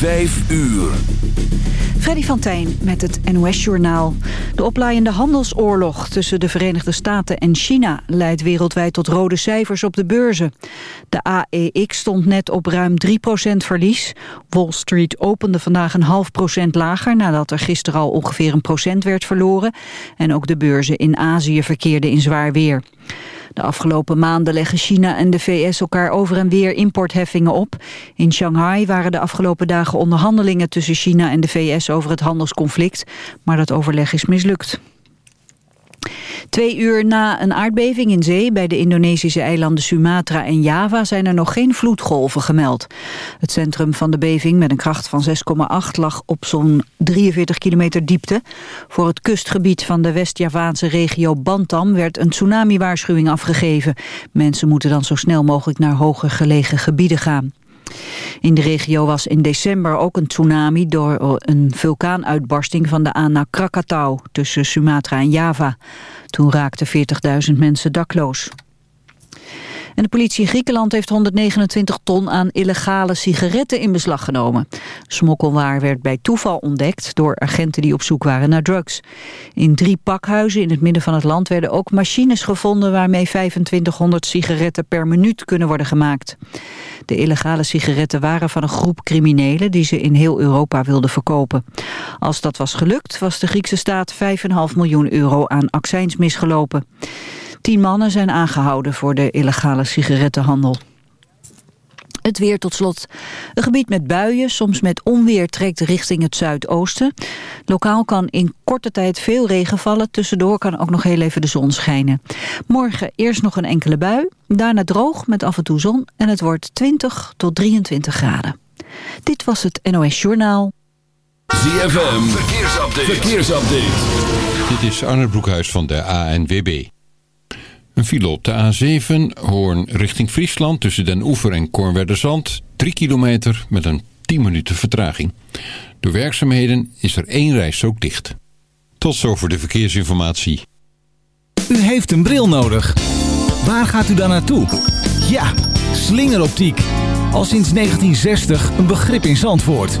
Vijf uur. Freddy van Tijn met het NOS-journaal. De oplaaiende handelsoorlog tussen de Verenigde Staten en China... leidt wereldwijd tot rode cijfers op de beurzen. De AEX stond net op ruim 3% verlies. Wall Street opende vandaag een half procent lager... nadat er gisteren al ongeveer een procent werd verloren. En ook de beurzen in Azië verkeerden in zwaar weer. De afgelopen maanden leggen China en de VS elkaar over en weer importheffingen op. In Shanghai waren de afgelopen dagen onderhandelingen tussen China en de VS over het handelsconflict. Maar dat overleg is mislukt. Twee uur na een aardbeving in zee bij de Indonesische eilanden Sumatra en Java zijn er nog geen vloedgolven gemeld. Het centrum van de beving met een kracht van 6,8 lag op zo'n 43 kilometer diepte. Voor het kustgebied van de West-Javaanse regio Bantam werd een tsunami-waarschuwing afgegeven. Mensen moeten dan zo snel mogelijk naar hoger gelegen gebieden gaan. In de regio was in december ook een tsunami door een vulkaanuitbarsting van de Anak Krakatau tussen Sumatra en Java. Toen raakten 40.000 mensen dakloos. En de politie Griekenland heeft 129 ton aan illegale sigaretten in beslag genomen. Smokkelwaar werd bij toeval ontdekt door agenten die op zoek waren naar drugs. In drie pakhuizen in het midden van het land werden ook machines gevonden... waarmee 2500 sigaretten per minuut kunnen worden gemaakt. De illegale sigaretten waren van een groep criminelen... die ze in heel Europa wilden verkopen. Als dat was gelukt, was de Griekse staat 5,5 miljoen euro aan accijns misgelopen. Tien mannen zijn aangehouden voor de illegale sigarettenhandel. Het weer tot slot. Een gebied met buien, soms met onweer, trekt richting het zuidoosten. Lokaal kan in korte tijd veel regen vallen. Tussendoor kan ook nog heel even de zon schijnen. Morgen eerst nog een enkele bui. Daarna droog met af en toe zon. En het wordt 20 tot 23 graden. Dit was het NOS Journaal. ZFM, verkeersupdate. verkeersupdate. Dit is Arne Broekhuis van de ANWB. Een file op de A7, Hoorn richting Friesland... tussen Den Oever en Kornwerderzand. 3 kilometer met een 10 minuten vertraging. Door werkzaamheden is er één rijstrook dicht. Tot zover de verkeersinformatie. U heeft een bril nodig. Waar gaat u dan naartoe? Ja, slingeroptiek. Al sinds 1960 een begrip in Zandvoort.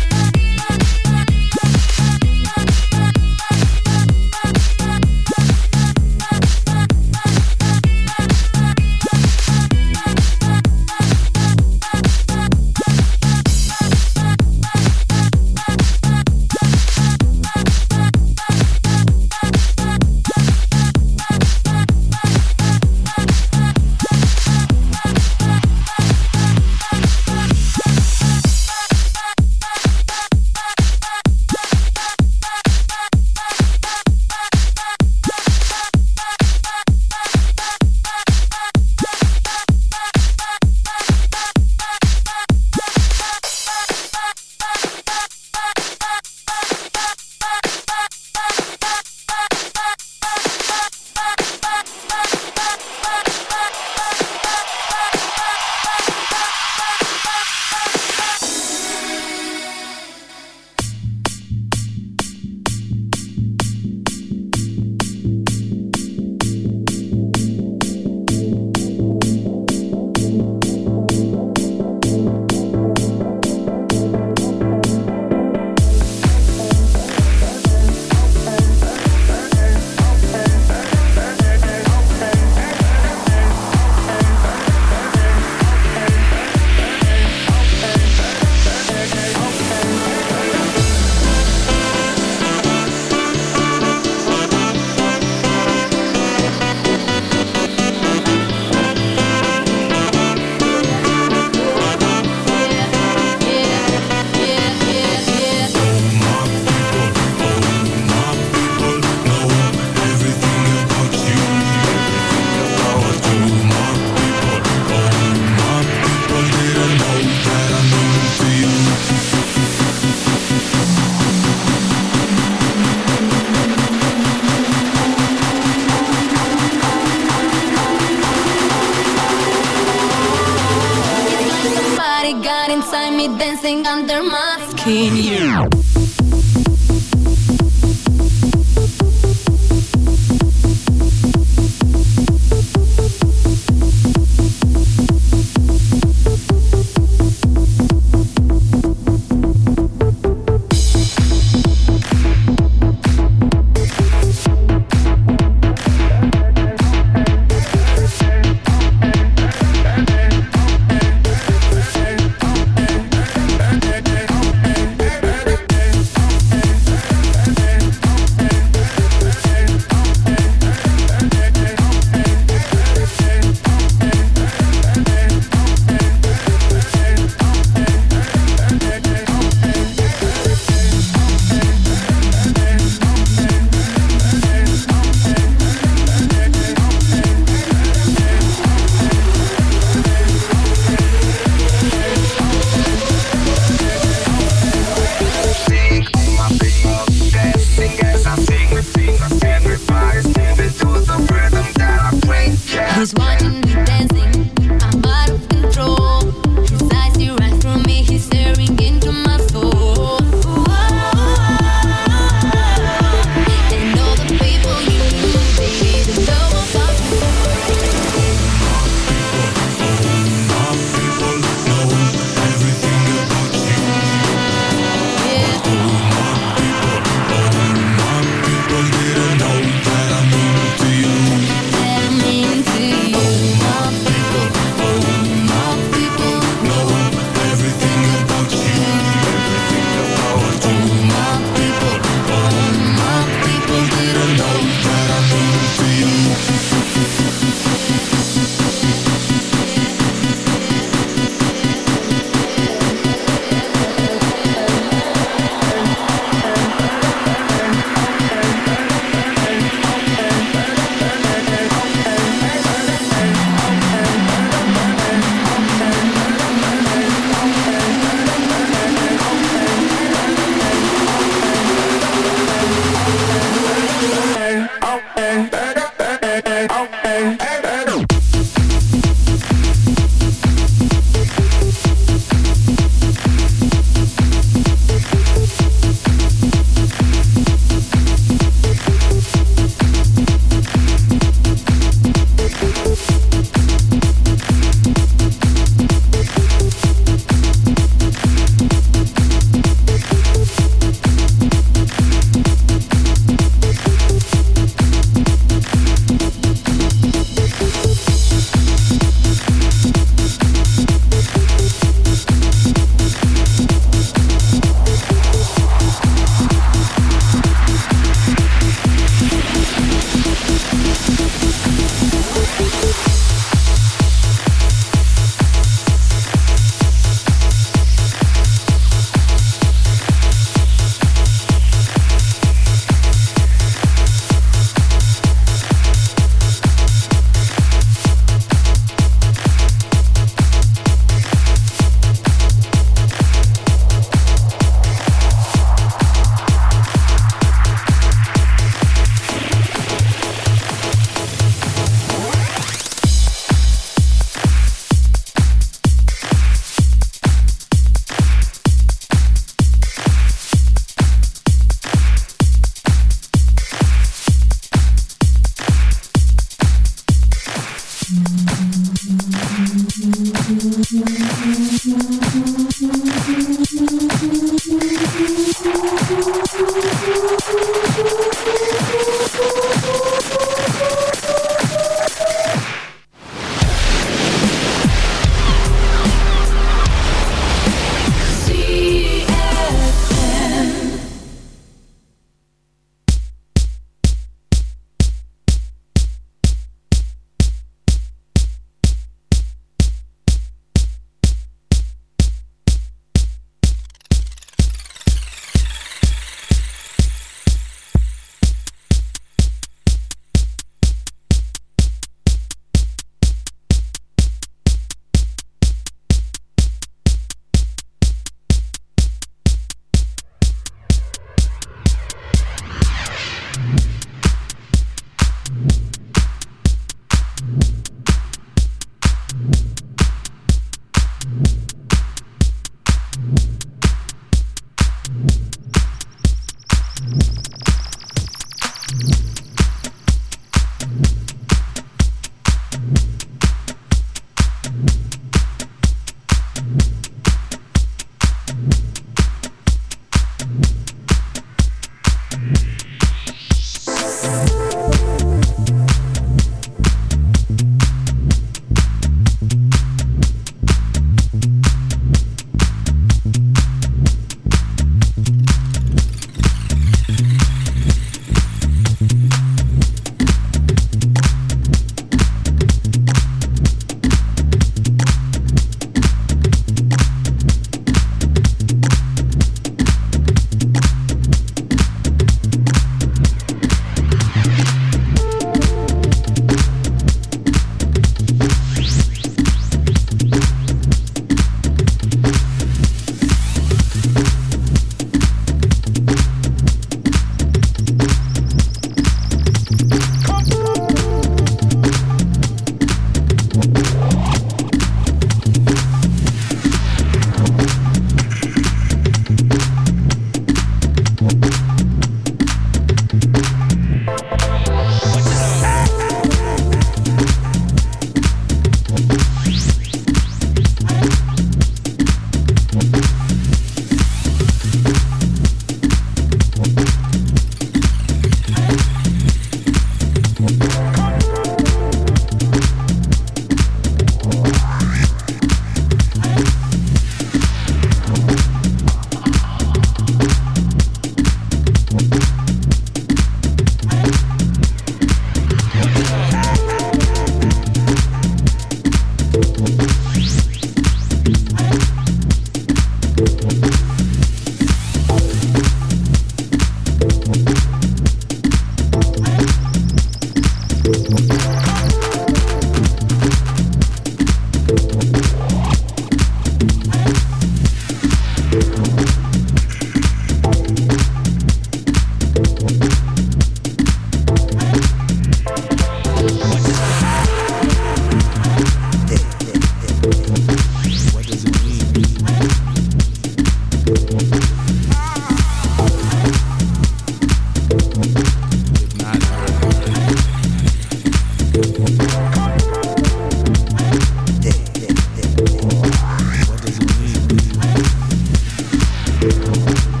you